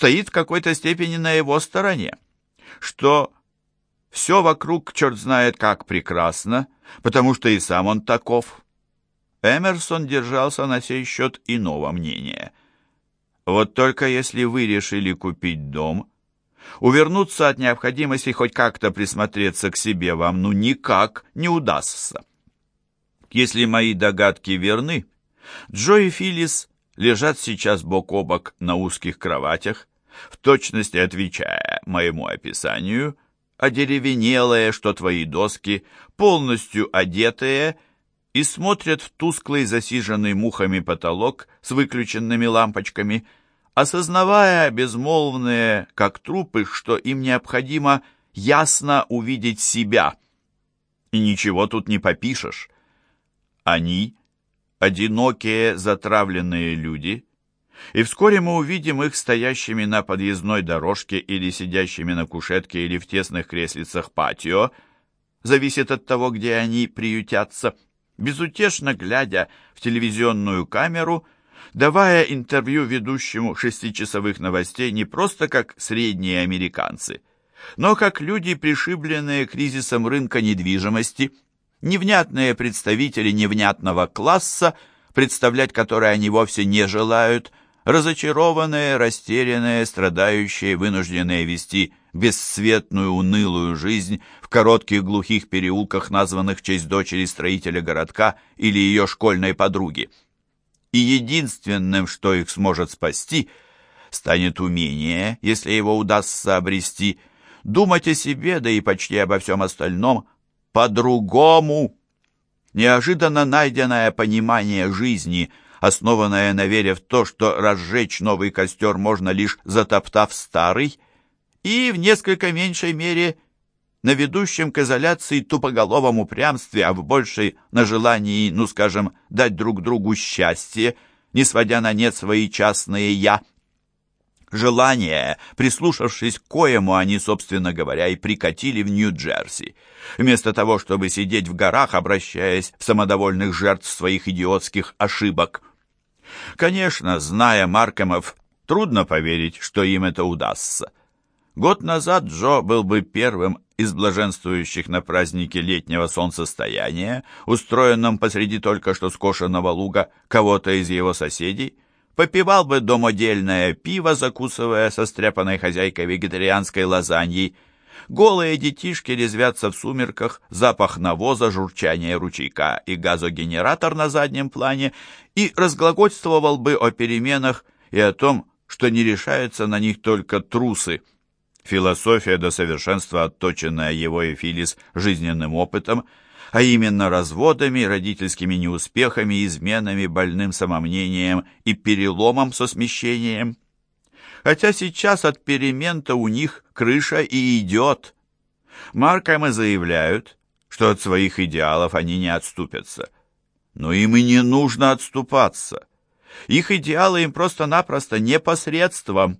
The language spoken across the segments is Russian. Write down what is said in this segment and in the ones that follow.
стоит в какой-то степени на его стороне, что все вокруг черт знает как прекрасно, потому что и сам он таков. Эмерсон держался на сей счет иного мнения. Вот только если вы решили купить дом, увернуться от необходимости хоть как-то присмотреться к себе вам ну никак не удастся. Если мои догадки верны, Джо и Филлис лежат сейчас бок о бок на узких кроватях, в точности отвечая моему описанию, одеревенелые, что твои доски, полностью одетые, и смотрят в тусклый засиженный мухами потолок с выключенными лампочками, осознавая безмолвные, как трупы, что им необходимо ясно увидеть себя. И ничего тут не попишешь. Они — одинокие, затравленные люди, и вскоре мы увидим их стоящими на подъездной дорожке или сидящими на кушетке или в тесных креслицах патио, зависит от того, где они приютятся, безутешно глядя в телевизионную камеру, давая интервью ведущему шестичасовых новостей не просто как средние американцы, но как люди, пришибленные кризисом рынка недвижимости – невнятные представители невнятного класса, представлять который они вовсе не желают, разочарованные, растерянные, страдающие, вынужденные вести бесцветную, унылую жизнь в коротких глухих переулках, названных в честь дочери строителя городка или ее школьной подруги. И единственным, что их сможет спасти, станет умение, если его удастся обрести, думать о себе, да и почти обо всем остальном, по-другому. Неожиданно найденное понимание жизни, основанное на вере в то, что разжечь новый костер можно лишь затоптав старый, и в несколько меньшей мере на ведущем к изоляции тупоголовом упрямстве, а в большей на желании, ну скажем, дать друг другу счастье, не сводя на нет свои частные «я», желание, прислушавшись к коему они, собственно говоря, и прикатили в Нью-Джерси. Вместо того, чтобы сидеть в горах, обращаясь в самодовольных жертв своих идиотских ошибок. Конечно, зная Маркемов, трудно поверить, что им это удастся. Год назад Джо был бы первым из блаженствующих на празднике летнего солнцестояния, устроенном посреди только что скошенного луга кого-то из его соседей, попивал бы домодельное пиво, закусывая со стряпанной хозяйкой вегетарианской лазаньей. Голые детишки резвятся в сумерках, запах навоза, журчание ручейка и газогенератор на заднем плане, и разглагольствовал бы о переменах и о том, что не решаются на них только трусы. Философия до совершенства, отточенная его и Филис жизненным опытом, а именно разводами, родительскими неуспехами, изменами, больным самомнением и переломом со смещением. Хотя сейчас от перемен-то у них крыша и идет. Маркамы заявляют, что от своих идеалов они не отступятся. Но им и не нужно отступаться. Их идеалы им просто-напросто непосредством.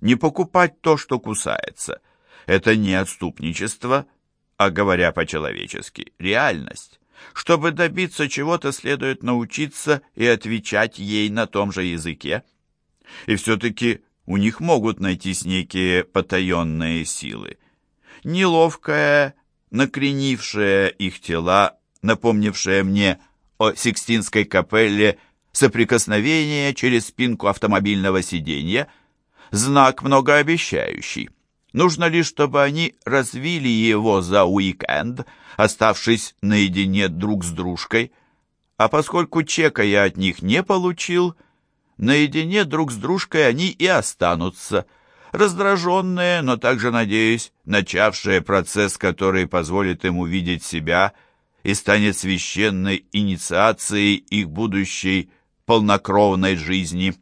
Не покупать то, что кусается. Это не отступничество, а говоря по-человечески, реальность. Чтобы добиться чего-то, следует научиться и отвечать ей на том же языке. И все-таки у них могут найтись некие потаенные силы. Неловкая, накренившая их тела, напомнившая мне о Сикстинской капелле соприкосновение через спинку автомобильного сиденья, знак многообещающий. Нужно лишь, чтобы они развили его за уикенд, оставшись наедине друг с дружкой. А поскольку чека я от них не получил, наедине друг с дружкой они и останутся, раздраженные, но также, надеюсь, начавшие процесс, который позволит им увидеть себя и станет священной инициацией их будущей полнокровной жизни.